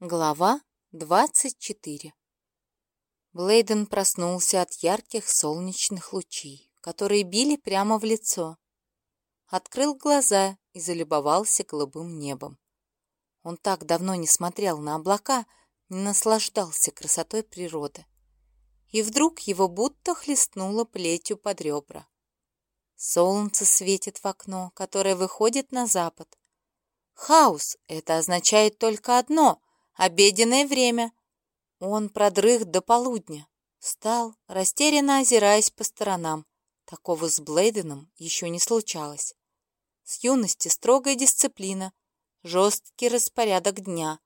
Глава 24 Блейден проснулся от ярких солнечных лучей, которые били прямо в лицо. Открыл глаза и залюбовался голубым небом. Он так давно не смотрел на облака, не наслаждался красотой природы. И вдруг его будто хлестнуло плетью под ребра. Солнце светит в окно, которое выходит на запад. Хаос — это означает только одно — Обеденное время. Он продрых до полудня. Встал, растерянно озираясь по сторонам. Такого с Блейденом еще не случалось. С юности строгая дисциплина, жесткий распорядок дня.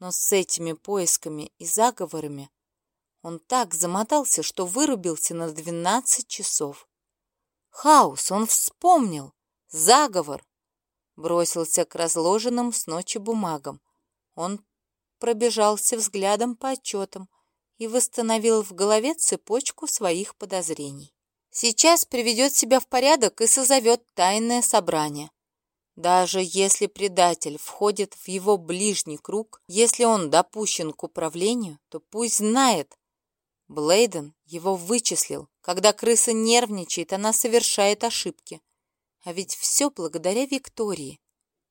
Но с этими поисками и заговорами он так замотался, что вырубился на двенадцать часов. Хаос, он вспомнил! Заговор! Бросился к разложенным с ночи бумагам. Он пробежался взглядом по отчетам и восстановил в голове цепочку своих подозрений. Сейчас приведет себя в порядок и созовет тайное собрание. Даже если предатель входит в его ближний круг, если он допущен к управлению, то пусть знает. Блейден его вычислил. Когда крыса нервничает, она совершает ошибки. А ведь все благодаря Виктории.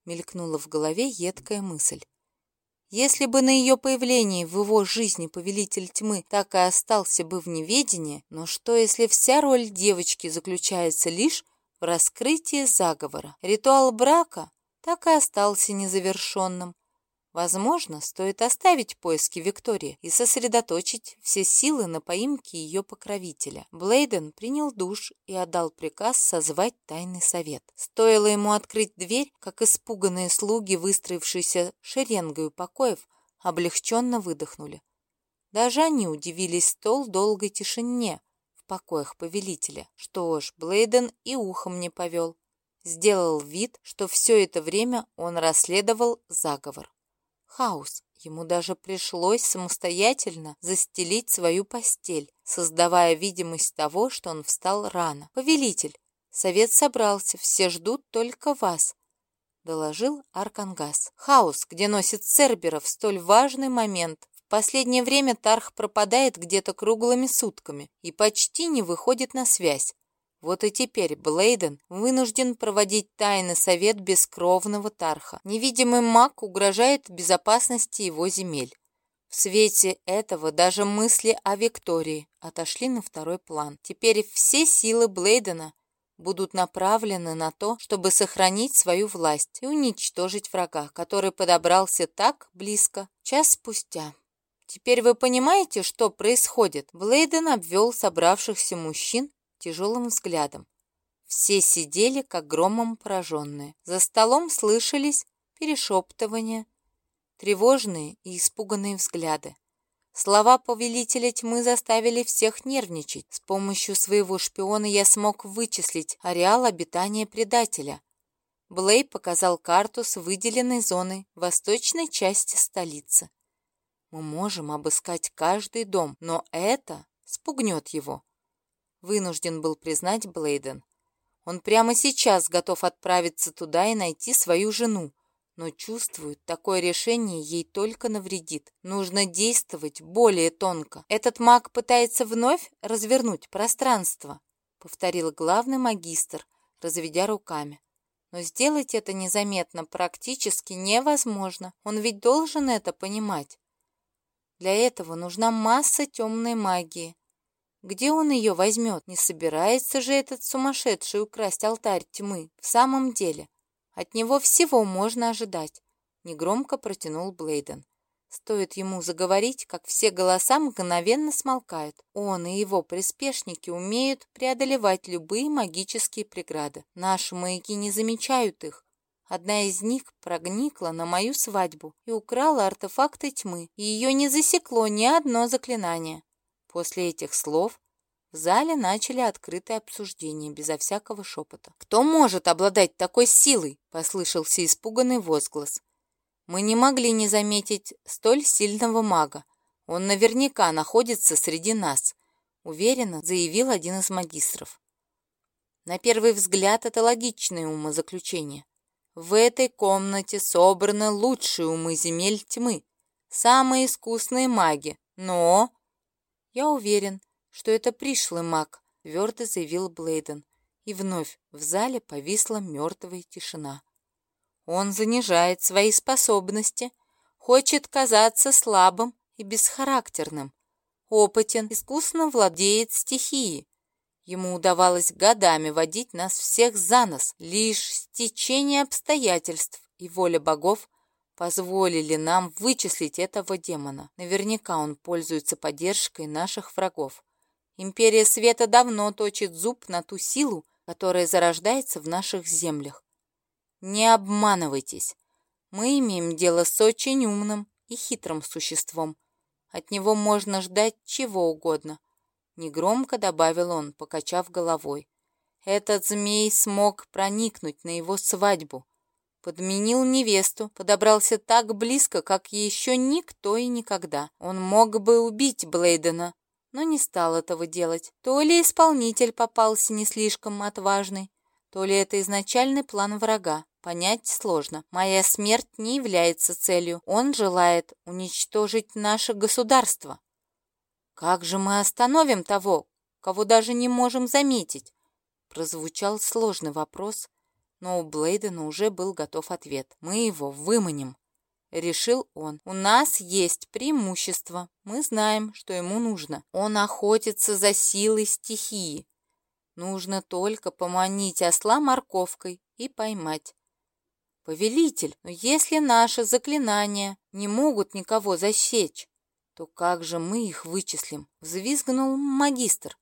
Мелькнула в голове едкая мысль. Если бы на ее появлении в его жизни повелитель тьмы так и остался бы в неведении, но что если вся роль девочки заключается лишь в раскрытии заговора? Ритуал брака так и остался незавершенным, Возможно, стоит оставить поиски Виктории и сосредоточить все силы на поимке ее покровителя. Блейден принял душ и отдал приказ созвать тайный совет. Стоило ему открыть дверь, как испуганные слуги, выстроившиеся шеренгой покоев, облегченно выдохнули. Даже они удивились стол долгой тишине в покоях повелителя. Что ж, Блейден и ухом не повел. Сделал вид, что все это время он расследовал заговор хаос. Ему даже пришлось самостоятельно застелить свою постель, создавая видимость того, что он встал рано. «Повелитель, совет собрался, все ждут только вас», — доложил Аркангас. «Хаос, где носит Цербера в столь важный момент. В последнее время Тарх пропадает где-то круглыми сутками и почти не выходит на связь. Вот и теперь Блейден вынужден проводить тайный совет бескровного Тарха. Невидимый маг угрожает безопасности его земель. В свете этого даже мысли о Виктории отошли на второй план. Теперь все силы Блейдена будут направлены на то, чтобы сохранить свою власть и уничтожить врага, который подобрался так близко час спустя. Теперь вы понимаете, что происходит? Блейден обвел собравшихся мужчин тяжелым взглядом. Все сидели, как громом пораженные. За столом слышались перешептывания, тревожные и испуганные взгляды. Слова повелителя тьмы заставили всех нервничать. С помощью своего шпиона я смог вычислить ареал обитания предателя. Блей показал карту с выделенной зоной восточной части столицы. Мы можем обыскать каждый дом, но это спугнет его вынужден был признать Блейден. Он прямо сейчас готов отправиться туда и найти свою жену, но чувствует, такое решение ей только навредит. Нужно действовать более тонко. Этот маг пытается вновь развернуть пространство, повторил главный магистр, разведя руками. Но сделать это незаметно практически невозможно. Он ведь должен это понимать. Для этого нужна масса темной магии, где он ее возьмет? Не собирается же этот сумасшедший украсть алтарь тьмы. В самом деле, от него всего можно ожидать. Негромко протянул Блейден. Стоит ему заговорить, как все голоса мгновенно смолкают. Он и его приспешники умеют преодолевать любые магические преграды. Наши маяки не замечают их. Одна из них прогникла на мою свадьбу и украла артефакты тьмы, и ее не засекло ни одно заклинание. После этих слов в зале начали открытое обсуждение, безо всякого шепота. «Кто может обладать такой силой?» — послышался испуганный возглас. «Мы не могли не заметить столь сильного мага. Он наверняка находится среди нас», — уверенно заявил один из магистров. На первый взгляд это логичное умозаключение. В этой комнате собраны лучшие умы земель тьмы, самые искусные маги, но...» «Я уверен, что это пришлый маг», — твердо заявил Блейден. И вновь в зале повисла мертвая тишина. «Он занижает свои способности, хочет казаться слабым и бесхарактерным, опытен, искусно владеет стихией. Ему удавалось годами водить нас всех за нос, лишь стечение обстоятельств и воля богов позволили нам вычислить этого демона. Наверняка он пользуется поддержкой наших врагов. Империя Света давно точит зуб на ту силу, которая зарождается в наших землях. Не обманывайтесь. Мы имеем дело с очень умным и хитрым существом. От него можно ждать чего угодно. Негромко добавил он, покачав головой. Этот змей смог проникнуть на его свадьбу. Подменил невесту, подобрался так близко, как еще никто и никогда. Он мог бы убить Блейдена, но не стал этого делать. То ли исполнитель попался не слишком отважный, то ли это изначальный план врага. Понять сложно. Моя смерть не является целью. Он желает уничтожить наше государство. Как же мы остановим того, кого даже не можем заметить? Прозвучал сложный вопрос, но у Блейдена уже был готов ответ. «Мы его выманим», — решил он. «У нас есть преимущество. Мы знаем, что ему нужно. Он охотится за силой стихии. Нужно только поманить осла морковкой и поймать. Повелитель, но если наши заклинания не могут никого засечь, то как же мы их вычислим? Взвизгнул магистр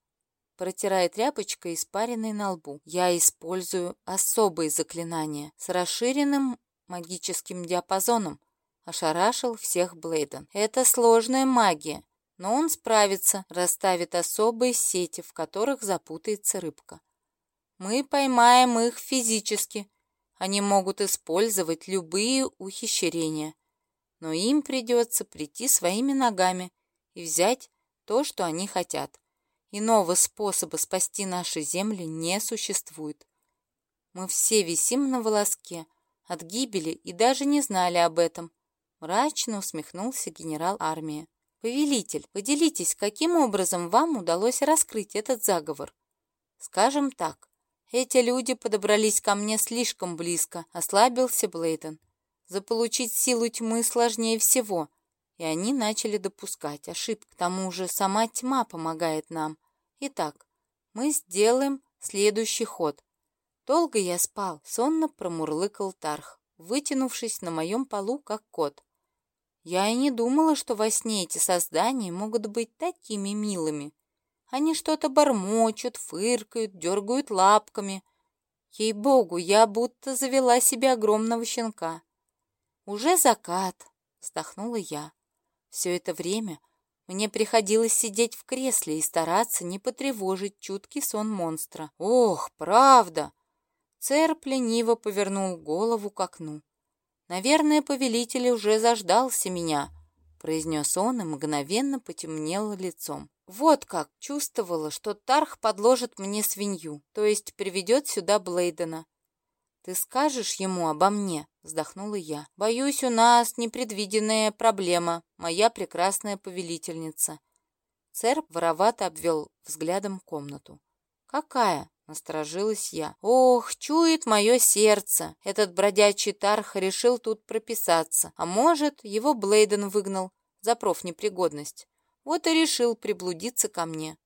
протирая тряпочкой испаренной на лбу. Я использую особые заклинания с расширенным магическим диапазоном. Ошарашил всех Блейден. Это сложная магия, но он справится, расставит особые сети, в которых запутается рыбка. Мы поймаем их физически. Они могут использовать любые ухищрения, но им придется прийти своими ногами и взять то, что они хотят. Иного способа спасти наши земли не существует. Мы все висим на волоске от гибели и даже не знали об этом. Мрачно усмехнулся генерал армии. «Повелитель, поделитесь, каким образом вам удалось раскрыть этот заговор?» «Скажем так, эти люди подобрались ко мне слишком близко», — ослабился Блейден. «Заполучить силу тьмы сложнее всего, и они начали допускать ошибки. К тому же сама тьма помогает нам. Итак, мы сделаем следующий ход. Долго я спал, сонно промурлыкал Тарх, вытянувшись на моем полу, как кот. Я и не думала, что во сне эти создания могут быть такими милыми. Они что-то бормочут, фыркают, дергают лапками. Ей-богу, я будто завела себе огромного щенка. «Уже закат», — вздохнула я. Все это время мне приходилось сидеть в кресле и стараться не потревожить чуткий сон монстра. «Ох, правда!» Церп лениво повернул голову к окну. «Наверное, повелитель уже заждался меня», — произнес он и мгновенно потемнело лицом. «Вот как чувствовала, что Тарх подложит мне свинью, то есть приведет сюда Блейдена. «Ты скажешь ему обо мне?» — вздохнула я. «Боюсь, у нас непредвиденная проблема, моя прекрасная повелительница». Церп воровато обвел взглядом комнату. «Какая?» — насторожилась я. «Ох, чует мое сердце! Этот бродячий тарх решил тут прописаться. А может, его Блейден выгнал за профнепригодность. Вот и решил приблудиться ко мне».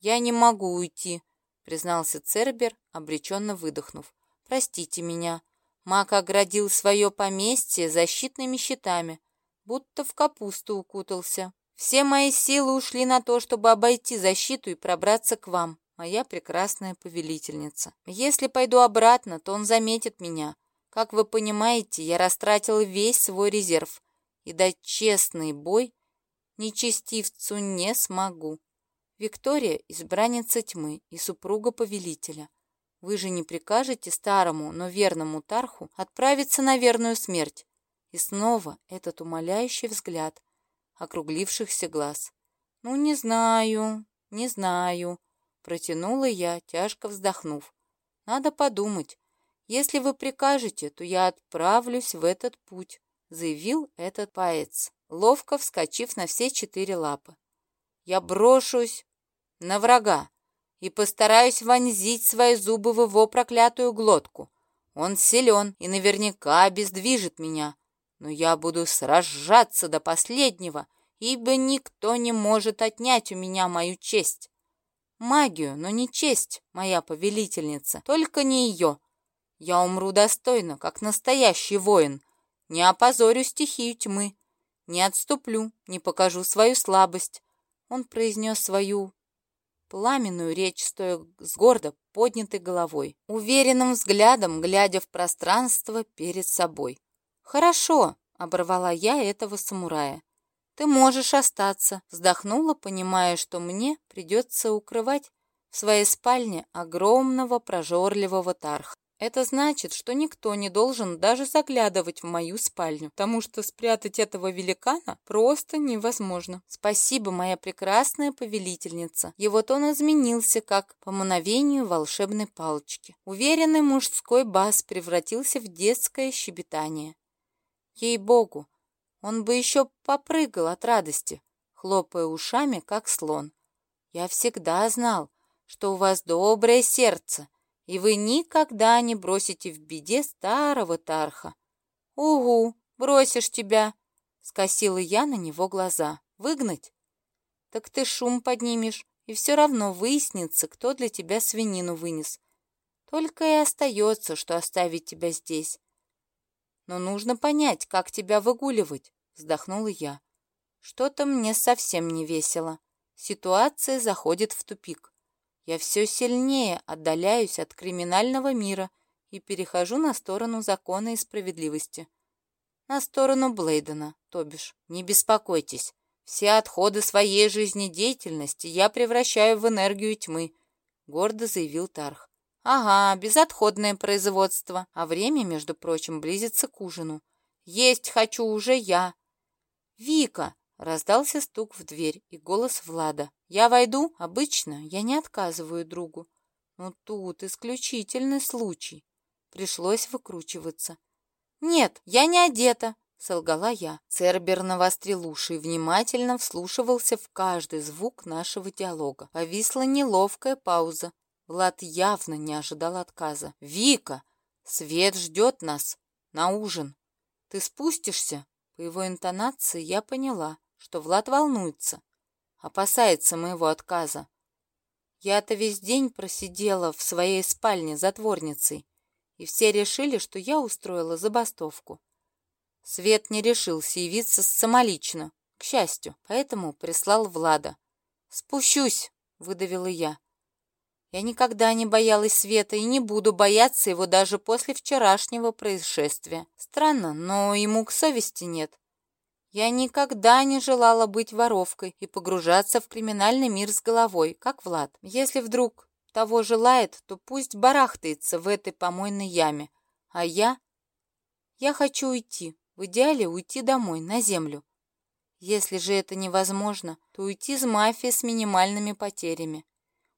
«Я не могу уйти», — признался Цербер, обреченно выдохнув. Простите меня. Мак оградил свое поместье защитными щитами, будто в капусту укутался. Все мои силы ушли на то, чтобы обойти защиту и пробраться к вам, моя прекрасная повелительница. Если пойду обратно, то он заметит меня. Как вы понимаете, я растратил весь свой резерв, и дать честный бой нечестивцу не смогу. Виктория — избранница тьмы и супруга повелителя. Вы же не прикажете старому, но верному Тарху отправиться на верную смерть. И снова этот умоляющий взгляд округлившихся глаз. «Ну, не знаю, не знаю», — протянула я, тяжко вздохнув. «Надо подумать. Если вы прикажете, то я отправлюсь в этот путь», — заявил этот поэц. ловко вскочив на все четыре лапы. «Я брошусь на врага и постараюсь вонзить свои зубы в его проклятую глотку. Он силен и наверняка обездвижит меня, но я буду сражаться до последнего, ибо никто не может отнять у меня мою честь. Магию, но не честь, моя повелительница, только не ее. Я умру достойно, как настоящий воин, не опозорю стихию тьмы, не отступлю, не покажу свою слабость. Он произнес свою пламенную речь, стоя с гордо поднятой головой, уверенным взглядом, глядя в пространство перед собой. «Хорошо», — оборвала я этого самурая. «Ты можешь остаться», — вздохнула, понимая, что мне придется укрывать в своей спальне огромного прожорливого тарха. Это значит, что никто не должен даже заглядывать в мою спальню, потому что спрятать этого великана просто невозможно. Спасибо, моя прекрасная повелительница. Его тон изменился, как по мановению волшебной палочки. Уверенный мужской бас превратился в детское щебетание. Ей-богу, он бы еще попрыгал от радости, хлопая ушами, как слон. Я всегда знал, что у вас доброе сердце, и вы никогда не бросите в беде старого Тарха. «Угу, бросишь тебя!» — скосила я на него глаза. «Выгнать?» «Так ты шум поднимешь, и все равно выяснится, кто для тебя свинину вынес. Только и остается, что оставить тебя здесь. Но нужно понять, как тебя выгуливать, вздохнула я. Что-то мне совсем не весело. Ситуация заходит в тупик. Я все сильнее отдаляюсь от криминального мира и перехожу на сторону закона и справедливости. На сторону Блейдена, то бишь. Не беспокойтесь. Все отходы своей жизнедеятельности я превращаю в энергию тьмы, гордо заявил Тарх. «Ага, безотходное производство. А время, между прочим, близится к ужину. Есть хочу уже я». «Вика!» — раздался стук в дверь и голос Влада. «Я войду? Обычно я не отказываю другу. Но тут исключительный случай. Пришлось выкручиваться». «Нет, я не одета», — солгала я. Цербер навострил уши и внимательно вслушивался в каждый звук нашего диалога. Повисла неловкая пауза. Влад явно не ожидал отказа. «Вика! Свет ждет нас! На ужин! Ты спустишься?» По его интонации я поняла, что Влад волнуется, опасается моего отказа. Я-то весь день просидела в своей спальне затворницей, и все решили, что я устроила забастовку. Свет не решился явиться самолично, к счастью, поэтому прислал Влада. «Спущусь», — выдавила я. Я никогда не боялась Света и не буду бояться его даже после вчерашнего происшествия. Странно, но ему к совести нет. Я никогда не желала быть воровкой и погружаться в криминальный мир с головой, как Влад. Если вдруг того желает, то пусть барахтается в этой помойной яме. А я... Я хочу уйти. В идеале уйти домой, на землю. Если же это невозможно, то уйти с мафией с минимальными потерями.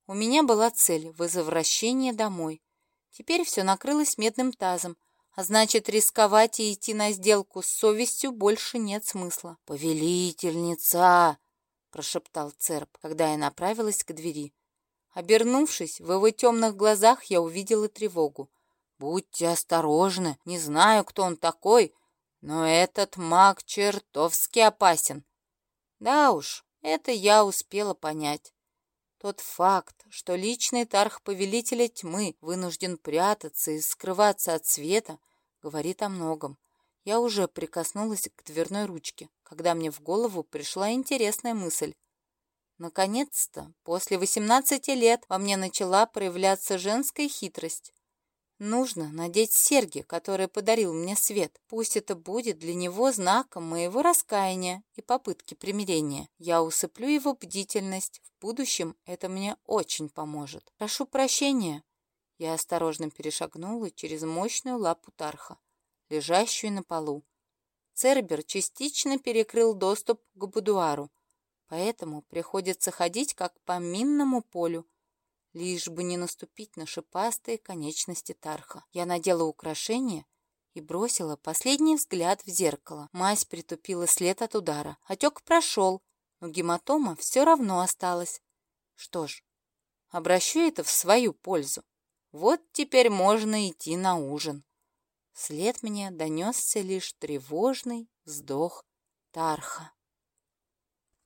У меня была цель – возвращение домой. Теперь все накрылось медным тазом, а значит, рисковать и идти на сделку с совестью больше нет смысла. «Повелительница!» – прошептал Церб, когда я направилась к двери. Обернувшись, в его темных глазах я увидела тревогу. «Будьте осторожны, не знаю, кто он такой, но этот маг чертовски опасен». Да уж, это я успела понять. Тот факт, что личный тарх повелителя тьмы вынужден прятаться и скрываться от света, говорит о многом. Я уже прикоснулась к дверной ручке, когда мне в голову пришла интересная мысль. Наконец-то, после 18 лет, во мне начала проявляться женская хитрость. Нужно надеть серьги, которые подарил мне свет. Пусть это будет для него знаком моего раскаяния и попытки примирения. Я усыплю его бдительность. В будущем это мне очень поможет. Прошу прощения. Я осторожно перешагнула через мощную лапу Тарха, лежащую на полу. Цербер частично перекрыл доступ к будуару, поэтому приходится ходить как по минному полю, лишь бы не наступить на шипастые конечности Тарха. Я надела украшение и бросила последний взгляд в зеркало. Мазь притупила след от удара. Отек прошел, но гематома все равно осталась. Что ж, обращу это в свою пользу. Вот теперь можно идти на ужин. Вслед мне донесся лишь тревожный вздох Тарха.